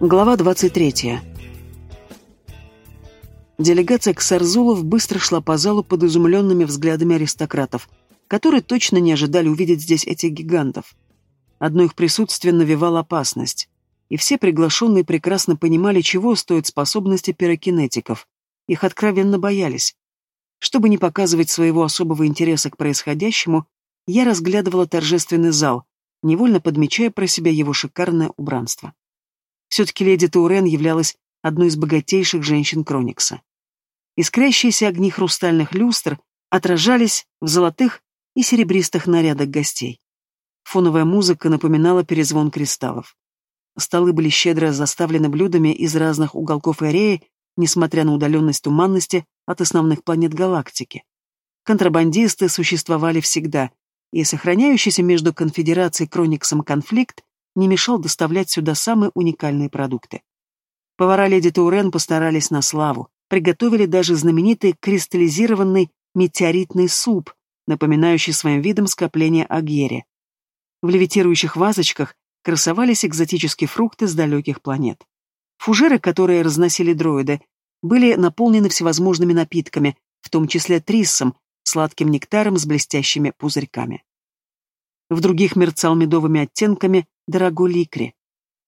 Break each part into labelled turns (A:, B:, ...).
A: Глава 23. Делегация Ксарзулов быстро шла по залу под изумленными взглядами аристократов, которые точно не ожидали увидеть здесь этих гигантов. Одно их присутствие навевало опасность, и все приглашенные прекрасно понимали, чего стоят способности пирокинетиков. Их откровенно боялись. Чтобы не показывать своего особого интереса к происходящему, я разглядывала торжественный зал, невольно подмечая про себя его шикарное убранство. Все-таки леди Таурен являлась одной из богатейших женщин Кроникса. Искрящиеся огни хрустальных люстр отражались в золотых и серебристых нарядах гостей. Фоновая музыка напоминала перезвон кристаллов. Столы были щедро заставлены блюдами из разных уголков ареи, несмотря на удаленность туманности от основных планет галактики. Контрабандисты существовали всегда, и сохраняющийся между конфедерацией Крониксом конфликт не мешал доставлять сюда самые уникальные продукты. Повара леди Таурен постарались на славу, приготовили даже знаменитый кристаллизированный метеоритный суп, напоминающий своим видом скопление агьери. В левитирующих вазочках красовались экзотические фрукты с далеких планет. Фужеры, которые разносили дроиды, были наполнены всевозможными напитками, в том числе триссом, сладким нектаром с блестящими пузырьками. В других мерцал медовыми оттенками дорогой ликри.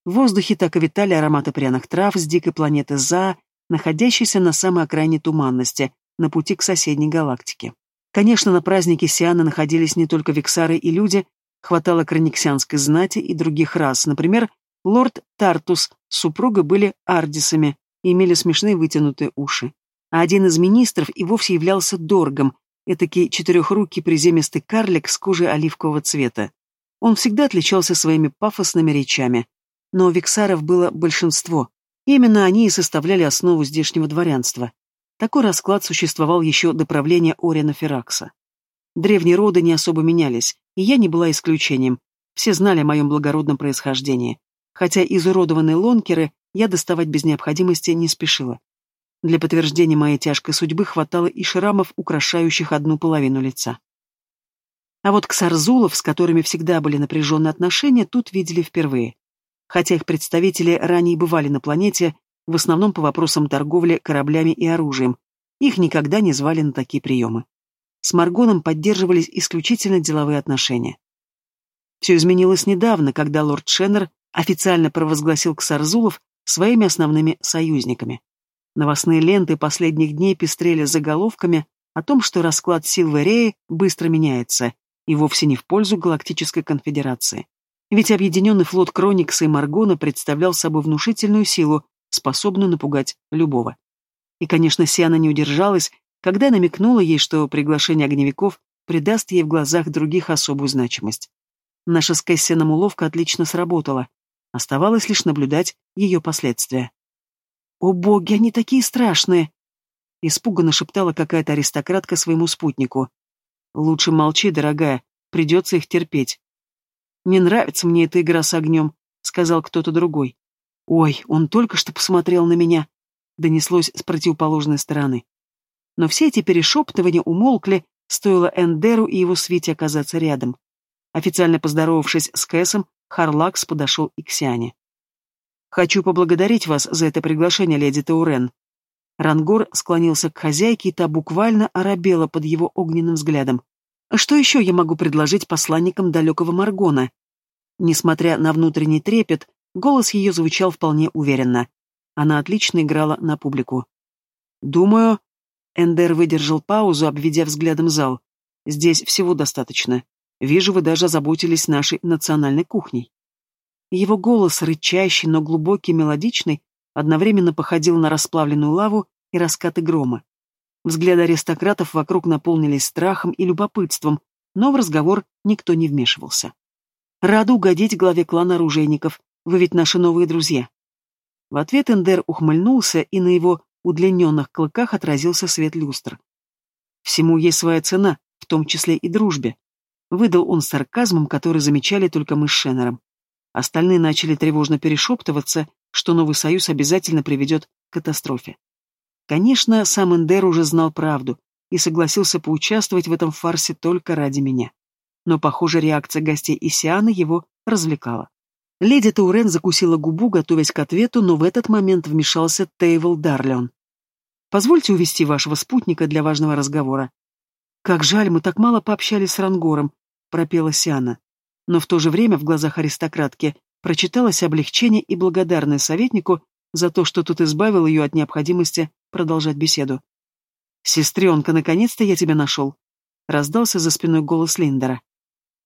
A: В воздухе так и витали ароматы пряных трав с дикой планеты За, находящейся на самой окраине туманности, на пути к соседней галактике. Конечно, на празднике Сиана находились не только вексары и люди, хватало краниксианской знати и других рас. Например, лорд Тартус с супругой были ардисами и имели смешные вытянутые уши. А один из министров и вовсе являлся Доргом, этакий четырехрукий приземистый карлик с кожей оливкового цвета. Он всегда отличался своими пафосными речами. Но вексаров было большинство. Именно они и составляли основу здешнего дворянства. Такой расклад существовал еще до правления Ориана Феракса. Древние роды не особо менялись, и я не была исключением. Все знали о моем благородном происхождении. Хотя изуродованные лонкеры я доставать без необходимости не спешила. Для подтверждения моей тяжкой судьбы хватало и шрамов, украшающих одну половину лица. А вот ксарзулов, с которыми всегда были напряженные отношения, тут видели впервые. Хотя их представители ранее бывали на планете, в основном по вопросам торговли кораблями и оружием, их никогда не звали на такие приемы. С Маргоном поддерживались исключительно деловые отношения. Все изменилось недавно, когда лорд Шеннер официально провозгласил Ксарзулов своими основными союзниками. Новостные ленты последних дней пестрели заголовками о том, что расклад сил в Эрее быстро меняется, и вовсе не в пользу Галактической Конфедерации. Ведь объединенный флот Кроникса и Маргона представлял собой внушительную силу, способную напугать любого. И, конечно, Сиана не удержалась, когда намекнула ей, что приглашение огневиков придаст ей в глазах других особую значимость. Наша с Кэссианом уловка отлично сработала. Оставалось лишь наблюдать ее последствия. «О боги, они такие страшные!» Испуганно шептала какая-то аристократка своему спутнику. «Лучше молчи, дорогая, придется их терпеть». «Не нравится мне эта игра с огнем», — сказал кто-то другой. «Ой, он только что посмотрел на меня», — донеслось с противоположной стороны. Но все эти перешептывания умолкли, стоило Эндеру и его свите оказаться рядом. Официально поздоровавшись с Кэсом, Харлакс подошел и к Сиане. Хочу поблагодарить вас за это приглашение, леди Таурен. Рангор склонился к хозяйке, и та буквально оробела под его огненным взглядом. Что еще я могу предложить посланникам далекого Маргона? Несмотря на внутренний трепет, голос ее звучал вполне уверенно. Она отлично играла на публику. Думаю, Эндер выдержал паузу, обведя взглядом зал. Здесь всего достаточно. Вижу, вы даже заботились нашей национальной кухней. Его голос, рычащий, но глубокий, мелодичный, одновременно походил на расплавленную лаву и раскаты грома. Взгляды аристократов вокруг наполнились страхом и любопытством, но в разговор никто не вмешивался. «Рада угодить главе клана оружейников, вы ведь наши новые друзья». В ответ Эндер ухмыльнулся, и на его удлиненных клыках отразился свет люстр. «Всему есть своя цена, в том числе и дружбе», — выдал он сарказмом, который замечали только мы с Шеннером. Остальные начали тревожно перешептываться, что новый союз обязательно приведет к катастрофе. Конечно, сам Эндер уже знал правду и согласился поучаствовать в этом фарсе только ради меня. Но, похоже, реакция гостей Исиана его развлекала. Леди Таурен закусила губу, готовясь к ответу, но в этот момент вмешался Тейвел Дарлион. «Позвольте увести вашего спутника для важного разговора». «Как жаль, мы так мало пообщались с Рангором», — пропела Сиана. Но в то же время в глазах аристократки прочиталось облегчение и благодарность советнику за то, что тот избавил ее от необходимости продолжать беседу. «Сестренка, наконец-то я тебя нашел!» — раздался за спиной голос Линдера.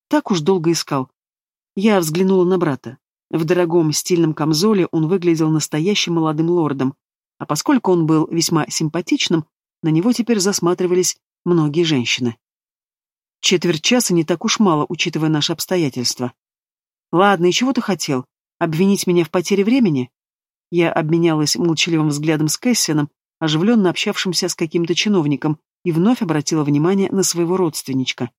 A: Так уж долго искал. Я взглянула на брата. В дорогом стильном камзоле он выглядел настоящим молодым лордом, а поскольку он был весьма симпатичным, на него теперь засматривались многие женщины. Четверть часа не так уж мало, учитывая наши обстоятельства. Ладно, и чего ты хотел? Обвинить меня в потере времени? Я обменялась молчаливым взглядом с Кэссианом, оживленно общавшимся с каким-то чиновником, и вновь обратила внимание на своего родственничка.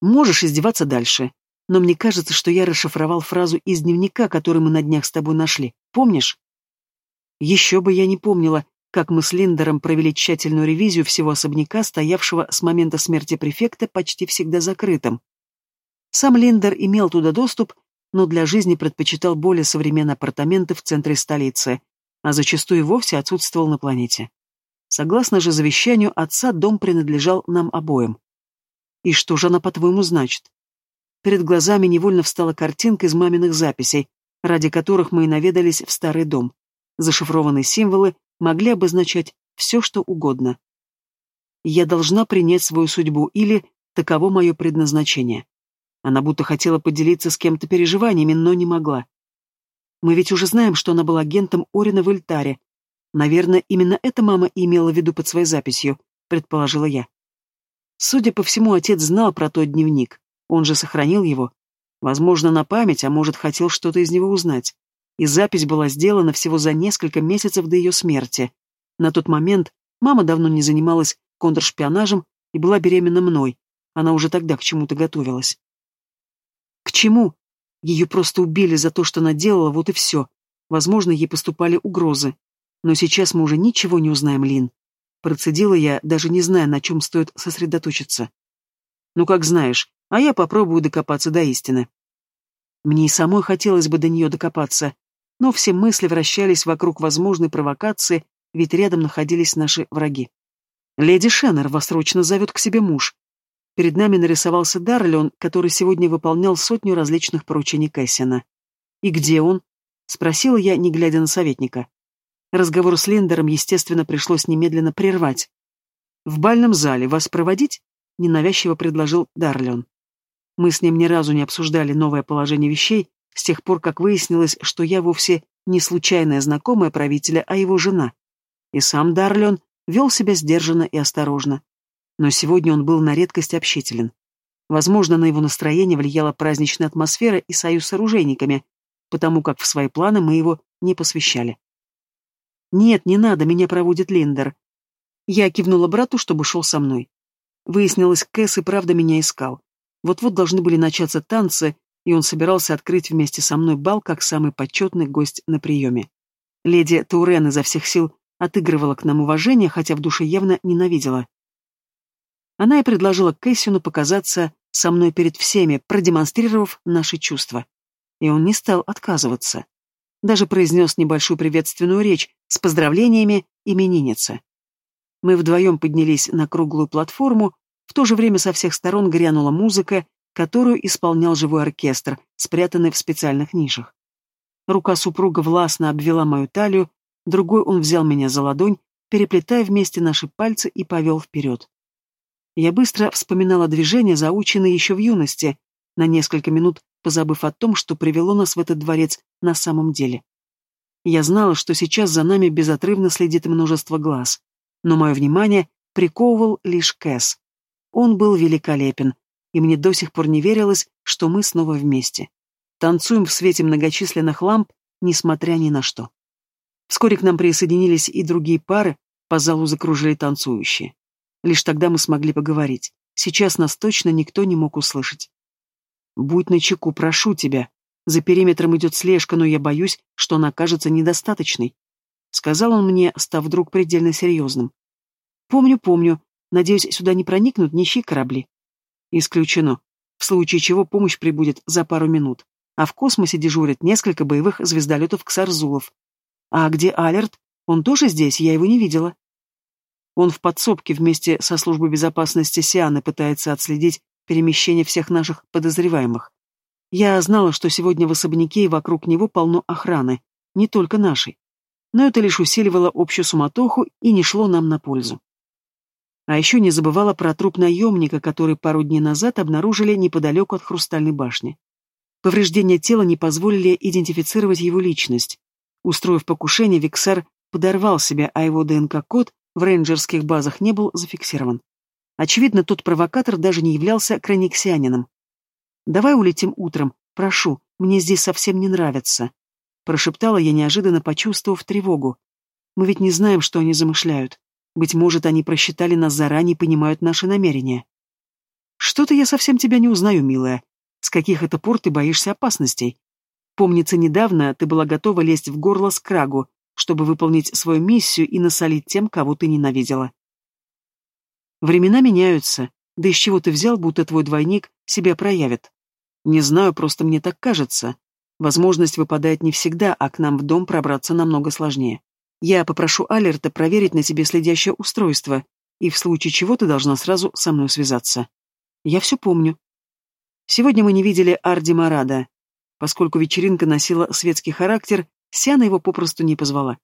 A: Можешь издеваться дальше, но мне кажется, что я расшифровал фразу из дневника, который мы на днях с тобой нашли. Помнишь? Еще бы я не помнила, как мы с Линдером провели тщательную ревизию всего особняка, стоявшего с момента смерти префекта почти всегда закрытым. Сам Линдер имел туда доступ, но для жизни предпочитал более современные апартаменты в центре столицы, а зачастую вовсе отсутствовал на планете. Согласно же завещанию отца, дом принадлежал нам обоим. И что же она, по-твоему, значит? Перед глазами невольно встала картинка из маминых записей, ради которых мы и наведались в старый дом. Зашифрованные символы могли обозначать все, что угодно. Я должна принять свою судьбу или таково мое предназначение. Она будто хотела поделиться с кем-то переживаниями, но не могла. Мы ведь уже знаем, что она была агентом Орина в Эльтаре. Наверное, именно это мама и имела в виду под своей записью, предположила я. Судя по всему, отец знал про тот дневник. Он же сохранил его. Возможно, на память, а может, хотел что-то из него узнать. И запись была сделана всего за несколько месяцев до ее смерти. На тот момент мама давно не занималась контршпионажем и была беременна мной. Она уже тогда к чему-то готовилась. К чему? Ее просто убили за то, что она делала, вот и все. Возможно, ей поступали угрозы. Но сейчас мы уже ничего не узнаем, Лин. Процедила я, даже не зная, на чем стоит сосредоточиться. Ну, как знаешь, а я попробую докопаться до истины. Мне и самой хотелось бы до нее докопаться, но все мысли вращались вокруг возможной провокации, ведь рядом находились наши враги. «Леди Шеннер вас срочно зовет к себе муж». Перед нами нарисовался Дарлион, который сегодня выполнял сотню различных поручений Кэссина. «И где он?» — спросила я, не глядя на советника. Разговор с Лендером, естественно, пришлось немедленно прервать. «В бальном зале вас проводить?» — ненавязчиво предложил Дарлион. Мы с ним ни разу не обсуждали новое положение вещей, с тех пор, как выяснилось, что я вовсе не случайная знакомая правителя, а его жена. И сам Дарлион вел себя сдержанно и осторожно. Но сегодня он был на редкость общителен. Возможно, на его настроение влияла праздничная атмосфера и союз с оружейниками, потому как в свои планы мы его не посвящали. «Нет, не надо, меня проводит Линдер». Я кивнула брату, чтобы шел со мной. Выяснилось, Кэс и правда меня искал. Вот-вот должны были начаться танцы, и он собирался открыть вместе со мной бал как самый почетный гость на приеме. Леди Таурен изо всех сил отыгрывала к нам уважение, хотя в душе явно ненавидела. Она и предложила Кэссину показаться со мной перед всеми, продемонстрировав наши чувства. И он не стал отказываться. Даже произнес небольшую приветственную речь с поздравлениями именинницы. Мы вдвоем поднялись на круглую платформу, в то же время со всех сторон грянула музыка, которую исполнял живой оркестр, спрятанный в специальных нишах. Рука супруга властно обвела мою талию, другой он взял меня за ладонь, переплетая вместе наши пальцы и повел вперед. Я быстро вспоминала движения, заученные еще в юности, на несколько минут позабыв о том, что привело нас в этот дворец на самом деле. Я знала, что сейчас за нами безотрывно следит множество глаз, но мое внимание приковывал лишь Кэс. Он был великолепен, и мне до сих пор не верилось, что мы снова вместе. Танцуем в свете многочисленных ламп, несмотря ни на что. Вскоре к нам присоединились и другие пары, по залу закружили танцующие. Лишь тогда мы смогли поговорить. Сейчас нас точно никто не мог услышать. «Будь начеку, прошу тебя. За периметром идет слежка, но я боюсь, что она окажется недостаточной», — сказал он мне, став вдруг предельно серьезным. «Помню, помню, Надеюсь, сюда не проникнут нищие корабли. Исключено. В случае чего помощь прибудет за пару минут. а в космосе дежурят несколько боевых звездолетов Ксарзулов. А где Алерт? Он тоже здесь, я его не видела. Он в подсобке вместе со службой безопасности Сианы пытается отследить перемещение всех наших подозреваемых. Я знала, что сегодня в особняке и вокруг него полно охраны, не только нашей. Но это лишь усиливало общую суматоху и не шло нам на пользу. А еще не забывала про труп наемника, который пару дней назад обнаружили неподалеку от Хрустальной башни. Повреждения тела не позволили идентифицировать его личность. Устроив покушение, Виксар подорвал себя, а его ДНК-код в рейнджерских базах не был зафиксирован. Очевидно, тот провокатор даже не являлся краниксианином. «Давай улетим утром, прошу, мне здесь совсем не нравится», прошептала я, неожиданно почувствовав тревогу. «Мы ведь не знаем, что они замышляют. Быть может, они просчитали нас заранее и понимают наши намерения». «Что-то я совсем тебя не узнаю, милая. С каких это пор ты боишься опасностей? Помнится, недавно ты была готова лезть в горло с крагу, чтобы выполнить свою миссию и насолить тем, кого ты ненавидела. Времена меняются, да из чего ты взял, будто твой двойник себя проявит? Не знаю, просто мне так кажется. Возможность выпадает не всегда, а к нам в дом пробраться намного сложнее. Я попрошу Алерта проверить на тебе следящее устройство, и в случае чего ты должна сразу со мной связаться. Я все помню. Сегодня мы не видели Арди Марада. Поскольку вечеринка носила светский характер, Сиана его попросту не позвала.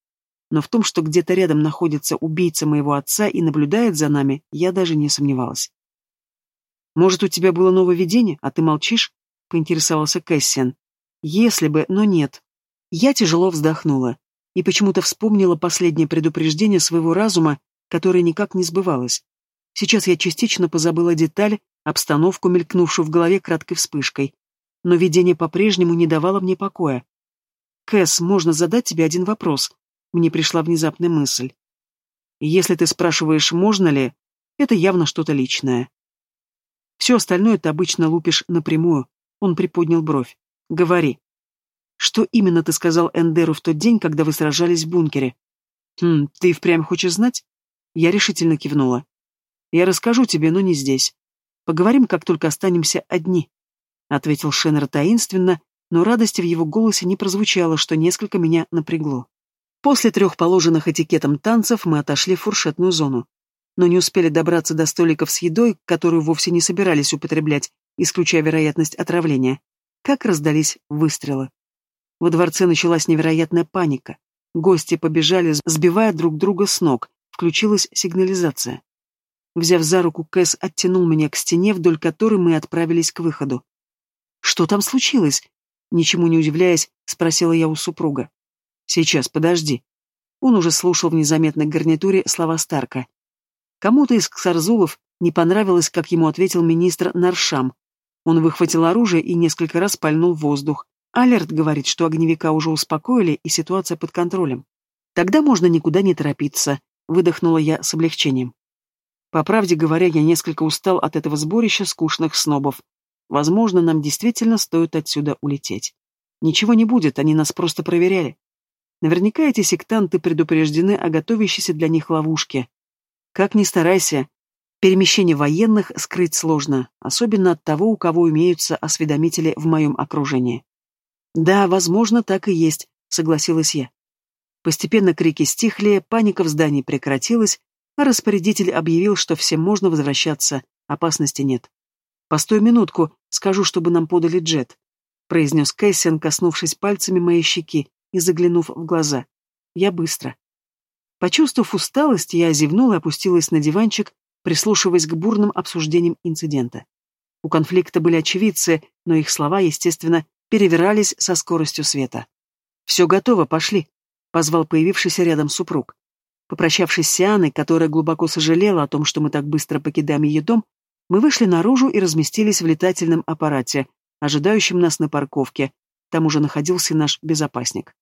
A: Но в том, что где-то рядом находится убийца моего отца и наблюдает за нами, я даже не сомневалась. «Может, у тебя было новое видение, а ты молчишь?» — поинтересовался Кэссиан. «Если бы, но нет». Я тяжело вздохнула и почему-то вспомнила последнее предупреждение своего разума, которое никак не сбывалось. Сейчас я частично позабыла деталь, обстановку, мелькнувшую в голове краткой вспышкой. Но видение по-прежнему не давало мне покоя. «Кэс, можно задать тебе один вопрос?» Мне пришла внезапная мысль. «Если ты спрашиваешь, можно ли, это явно что-то личное». Все остальное ты обычно лупишь напрямую. Он приподнял бровь. «Говори». «Что именно ты сказал Эндеру в тот день, когда вы сражались в бункере?» «Хм, ты впрямь хочешь знать?» Я решительно кивнула. «Я расскажу тебе, но не здесь. Поговорим, как только останемся одни», — ответил Шеннер таинственно, но радости в его голосе не прозвучало, что несколько меня напрягло. После трех положенных этикетом танцев мы отошли в фуршетную зону. Но не успели добраться до столиков с едой, которую вовсе не собирались употреблять, исключая вероятность отравления, как раздались выстрелы. Во дворце началась невероятная паника. Гости побежали, сбивая друг друга с ног, включилась сигнализация. Взяв за руку, Кэс оттянул меня к стене, вдоль которой мы отправились к выходу. «Что там случилось?» Ничему не удивляясь, спросила я у супруга. «Сейчас, подожди». Он уже слушал в незаметной гарнитуре слова Старка. Кому-то из ксарзулов не понравилось, как ему ответил министр Наршам. Он выхватил оружие и несколько раз пальнул в воздух. Алерт говорит, что огневика уже успокоили и ситуация под контролем. Тогда можно никуда не торопиться, выдохнула я с облегчением. По правде говоря, я несколько устал от этого сборища скучных снобов. Возможно, нам действительно стоит отсюда улететь. Ничего не будет, они нас просто проверяли. Наверняка эти сектанты предупреждены о готовящейся для них ловушке. Как ни старайся, перемещение военных скрыть сложно, особенно от того, у кого имеются осведомители в моем окружении. Да, возможно, так и есть, согласилась я. Постепенно крики стихли, паника в здании прекратилась, а распорядитель объявил, что всем можно возвращаться, опасности нет. «Постой минутку, скажу, чтобы нам подали джет», — произнес Кэссиан, коснувшись пальцами моей щеки и заглянув в глаза. «Я быстро». Почувствовав усталость, я зевнула и опустилась на диванчик, прислушиваясь к бурным обсуждениям инцидента. У конфликта были очевидцы, но их слова, естественно, перевирались со скоростью света. «Все готово, пошли», — позвал появившийся рядом супруг. Попрощавшись с Сианой, которая глубоко сожалела о том, что мы так быстро покидаем ее дом, мы вышли наружу и разместились в летательном аппарате, ожидающем нас на парковке. Там уже находился наш безопасник.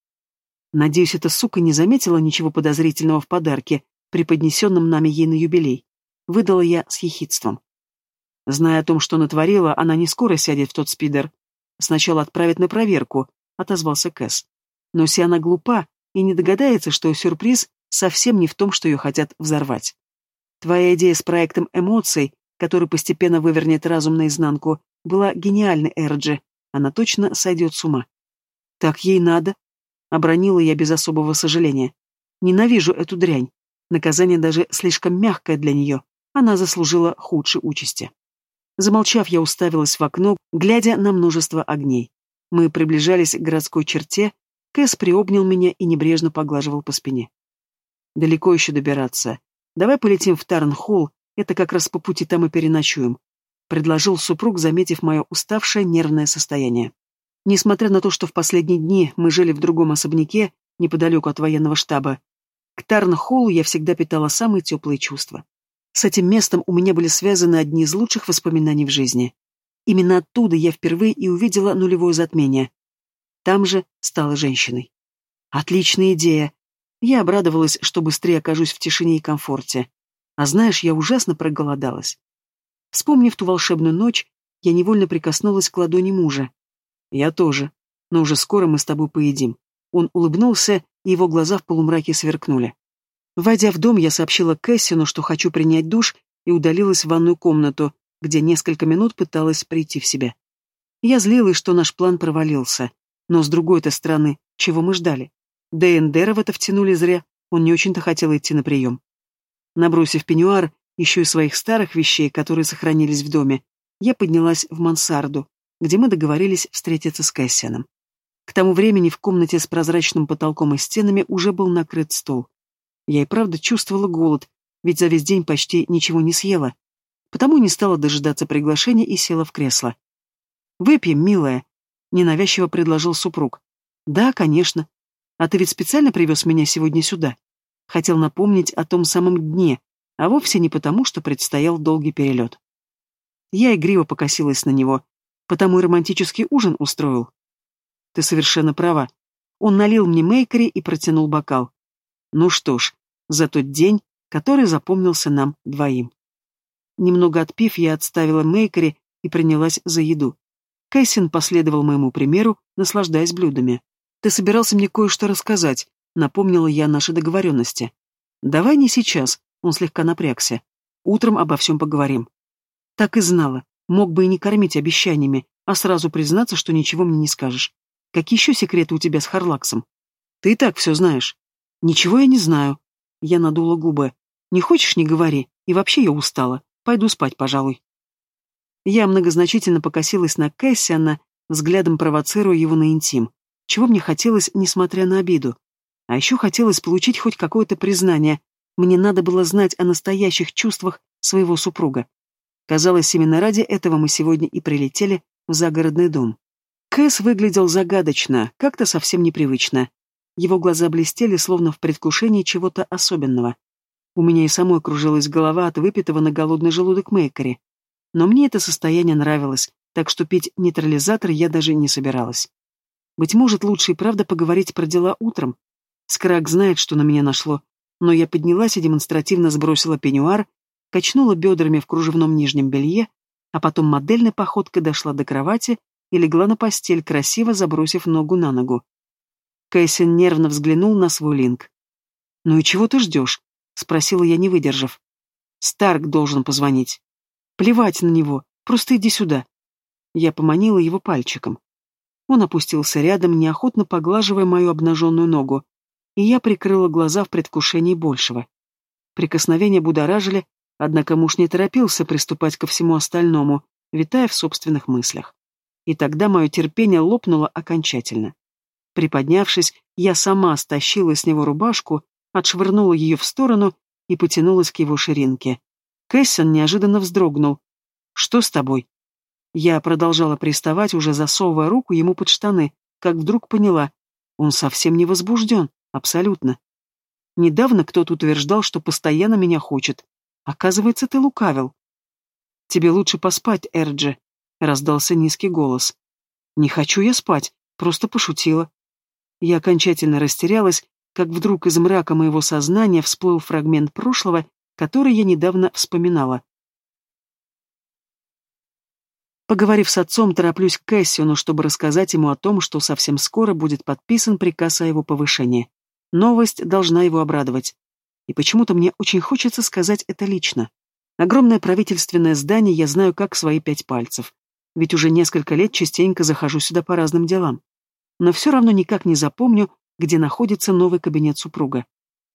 A: Надеюсь, эта сука не заметила ничего подозрительного в подарке, преподнесенном нами ей на юбилей. Выдала я с ехидством. Зная о том, что натворила, она не скоро сядет в тот спидер. Сначала отправит на проверку, отозвался Кэс. Но если она глупа и не догадается, что сюрприз совсем не в том, что ее хотят взорвать. Твоя идея с проектом эмоций который постепенно вывернет разум наизнанку, была гениальной, Эрджи. она точно сойдет с ума. Так ей надо, обронила я без особого сожаления. Ненавижу эту дрянь. Наказание даже слишком мягкое для нее. Она заслужила худшей участи. Замолчав, я уставилась в окно, глядя на множество огней. Мы приближались к городской черте, Кэс приобнял меня и небрежно поглаживал по спине. «Далеко еще добираться. Давай полетим в Тарнхолл, это как раз по пути там и переночуем», — предложил супруг, заметив мое уставшее нервное состояние. Несмотря на то, что в последние дни мы жили в другом особняке, неподалеку от военного штаба, к Тарнхоллу я всегда питала самые теплые чувства. С этим местом у меня были связаны одни из лучших воспоминаний в жизни. Именно оттуда я впервые и увидела нулевое затмение. Там же стала женщиной. Отличная идея. Я обрадовалась, что быстрее окажусь в тишине и комфорте. А знаешь, я ужасно проголодалась. Вспомнив ту волшебную ночь, я невольно прикоснулась к ладони мужа. Я тоже. Но уже скоро мы с тобой поедим. Он улыбнулся, и его глаза в полумраке сверкнули. Войдя в дом, я сообщила Кэссину, что хочу принять душ, и удалилась в ванную комнату, где несколько минут пыталась прийти в себя. Я злилась, что наш план провалился. Но с другой-то стороны, чего мы ждали? Да и это втянули зря, он не очень-то хотел идти на прием. Набросив пеньюар, еще и своих старых вещей, которые сохранились в доме, я поднялась в мансарду, где мы договорились встретиться с Кэссианом. К тому времени в комнате с прозрачным потолком и стенами уже был накрыт стол. Я и правда чувствовала голод, ведь за весь день почти ничего не съела. Потому не стала дожидаться приглашения и села в кресло. «Выпьем, милая», — ненавязчиво предложил супруг. «Да, конечно. А ты ведь специально привез меня сегодня сюда?» Хотел напомнить о том самом дне, а вовсе не потому, что предстоял долгий перелет. Я игриво покосилась на него, потому и романтический ужин устроил. Ты совершенно права. Он налил мне мейкери и протянул бокал. Ну что ж, за тот день, который запомнился нам двоим. Немного отпив, я отставила мейкери и принялась за еду. Кэссин последовал моему примеру, наслаждаясь блюдами. «Ты собирался мне кое-что рассказать», — напомнила я наши договоренности. «Давай не сейчас», — он слегка напрягся. «Утром обо всем поговорим». Так и знала. Мог бы и не кормить обещаниями, а сразу признаться, что ничего мне не скажешь. Какие еще секреты у тебя с Харлаксом? Ты и так все знаешь. «Ничего я не знаю». Я надула губы. «Не хочешь, не говори. И вообще я устала. Пойду спать, пожалуй». Я многозначительно покосилась на Кэссиана, взглядом провоцируя его на интим, чего мне хотелось, несмотря на обиду. А еще хотелось получить хоть какое-то признание. Мне надо было знать о настоящих чувствах своего супруга. Казалось, именно ради этого мы сегодня и прилетели в загородный дом. Кэс выглядел загадочно, как-то совсем непривычно. Его глаза блестели, словно в предвкушении чего-то особенного. У меня и самой кружилась голова от выпитого на голодный желудок Мейкери. Но мне это состояние нравилось, так что пить нейтрализатор я даже не собиралась. Быть может, лучше и правда поговорить про дела утром. Скрак знает, что на меня нашло, но я поднялась и демонстративно сбросила пеньюар, качнула бедрами в кружевном нижнем белье, а потом модельной походкой дошла до кровати и легла на постель, красиво забросив ногу на ногу. Кэссин нервно взглянул на свой линк. «Ну и чего ты ждешь?» — спросила я, не выдержав. «Старк должен позвонить». «Плевать на него, просто иди сюда». Я поманила его пальчиком. Он опустился рядом, неохотно поглаживая мою обнаженную ногу, и я прикрыла глаза в предвкушении большего. Прикосновения будоражили, однако муж не торопился приступать ко всему остальному, витая в собственных мыслях. И тогда мое терпение лопнуло окончательно. Приподнявшись, я сама стащила с него рубашку, отшвырнула ее в сторону и потянулась к его ширинке. Кэссон неожиданно вздрогнул. «Что с тобой?» Я продолжала приставать, уже засовывая руку ему под штаны, как вдруг поняла. Он совсем не возбужден, абсолютно. Недавно кто-то утверждал, что постоянно меня хочет. Оказывается, ты лукавил. «Тебе лучше поспать, Эрджи», — раздался низкий голос. «Не хочу я спать, просто пошутила. Я окончательно растерялась, как вдруг из мрака моего сознания всплыл фрагмент прошлого, который я недавно вспоминала. Поговорив с отцом, тороплюсь к Кэссиону, чтобы рассказать ему о том, что совсем скоро будет подписан приказ о его повышении. Новость должна его обрадовать. И почему-то мне очень хочется сказать это лично. Огромное правительственное здание я знаю как свои пять пальцев. ведь уже несколько лет частенько захожу сюда по разным делам. Но все равно никак не запомню, где находится новый кабинет супруга.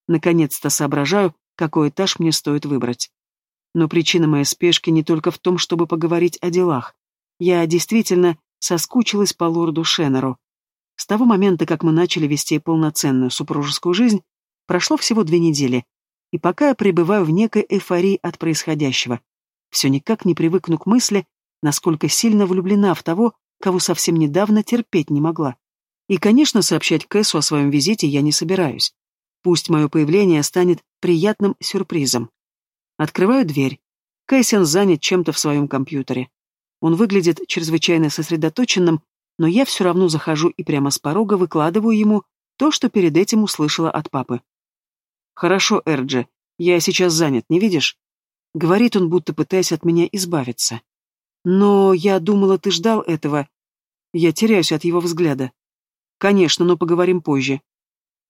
A: Наконец-то соображаю, какой этаж мне стоит выбрать. Но причина моей спешки не только в том, чтобы поговорить о делах. Я действительно соскучилась по лорду Шеннеру. С того момента, как мы начали вести полноценную супружескую жизнь, прошло всего две недели, и пока я пребываю в некой эйфории от происходящего, все никак не привыкну к мысли, насколько сильно влюблена в того, кого совсем недавно терпеть не могла. И, конечно, сообщать Кэссу о своем визите я не собираюсь. Пусть мое появление станет приятным сюрпризом. Открываю дверь. Кэссиан занят чем-то в своем компьютере. Он выглядит чрезвычайно сосредоточенным, но я все равно захожу и прямо с порога выкладываю ему то, что перед этим услышала от папы. «Хорошо, Эрджи, я сейчас занят, не видишь?» Говорит он, будто пытаясь от меня избавиться. «Но я думала, ты ждал этого». Я теряюсь от его взгляда. «Конечно, но поговорим позже».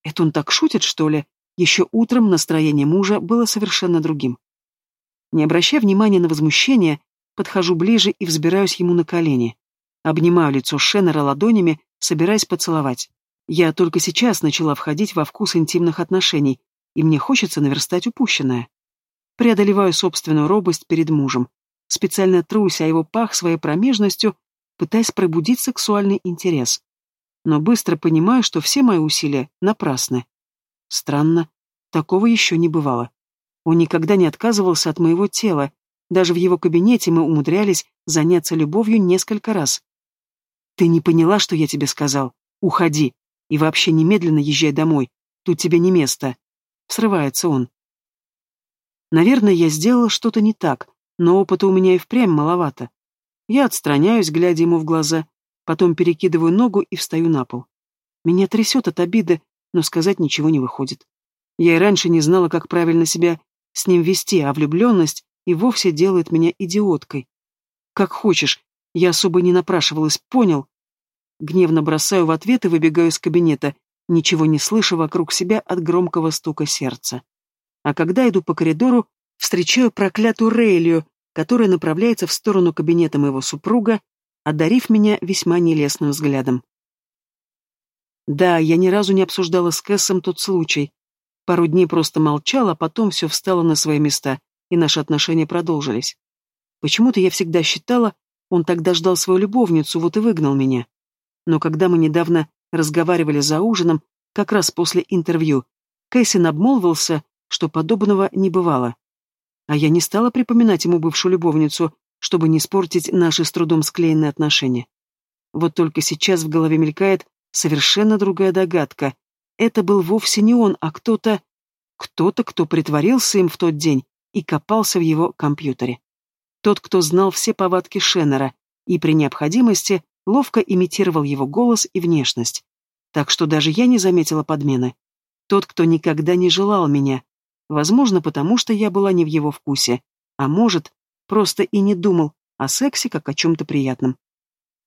A: Это он так шутит, что ли? Еще утром настроение мужа было совершенно другим. Не обращая внимания на возмущение, подхожу ближе и взбираюсь ему на колени. Обнимаю лицо Шеннера ладонями, собираясь поцеловать. Я только сейчас начала входить во вкус интимных отношений, и мне хочется наверстать упущенное. Преодолеваю собственную робость перед мужем. Специально трусь о его пах своей промежностью, пытаясь пробудить сексуальный интерес. Но быстро понимаю, что все мои усилия напрасны. Странно, такого еще не бывало. Он никогда не отказывался от моего тела, даже в его кабинете мы умудрялись заняться любовью несколько раз. «Ты не поняла, что я тебе сказал? Уходи. И вообще немедленно езжай домой. Тут тебе не место». Срывается он. Наверное, я сделала что-то не так, но опыта у меня и впрямь маловато. Я отстраняюсь, глядя ему в глаза, потом перекидываю ногу и встаю на пол. Меня трясет от обиды, но сказать ничего не выходит. Я и раньше не знала, как правильно себя с ним вести, а влюбленность и вовсе делает меня идиоткой. Как хочешь, я особо не напрашивалась, понял? Гневно бросаю в ответ и выбегаю из кабинета, ничего не слыша вокруг себя от громкого стука сердца. А когда иду по коридору, встречаю проклятую Рейлию, которая направляется в сторону кабинета моего супруга, одарив меня весьма нелестным взглядом. Да, я ни разу не обсуждала с Кэссом тот случай. Пару дней просто молчала, а потом все встало на свои места, и наши отношения продолжились. Почему-то я всегда считала, он тогда ждал свою любовницу, вот и выгнал меня. Но когда мы недавно разговаривали за ужином, как раз после интервью, Кэссин обмолвился, что подобного не бывало. А я не стала припоминать ему бывшую любовницу, чтобы не испортить наши с трудом склеенные отношения. Вот только сейчас в голове мелькает совершенно другая догадка. Это был вовсе не он, а кто-то... Кто-то, кто притворился им в тот день и копался в его компьютере. Тот, кто знал все повадки Шеннера и при необходимости ловко имитировал его голос и внешность. Так что даже я не заметила подмены. Тот, кто никогда не желал меня. Возможно, потому что я была не в его вкусе. А может, просто и не думал о сексе как о чем-то приятном.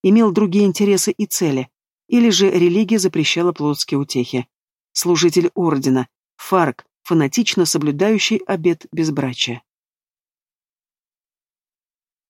A: Имел другие интересы и цели. Или же религия запрещала плотские утехи. Служитель ордена, фарк, фанатично соблюдающий обет безбрачия.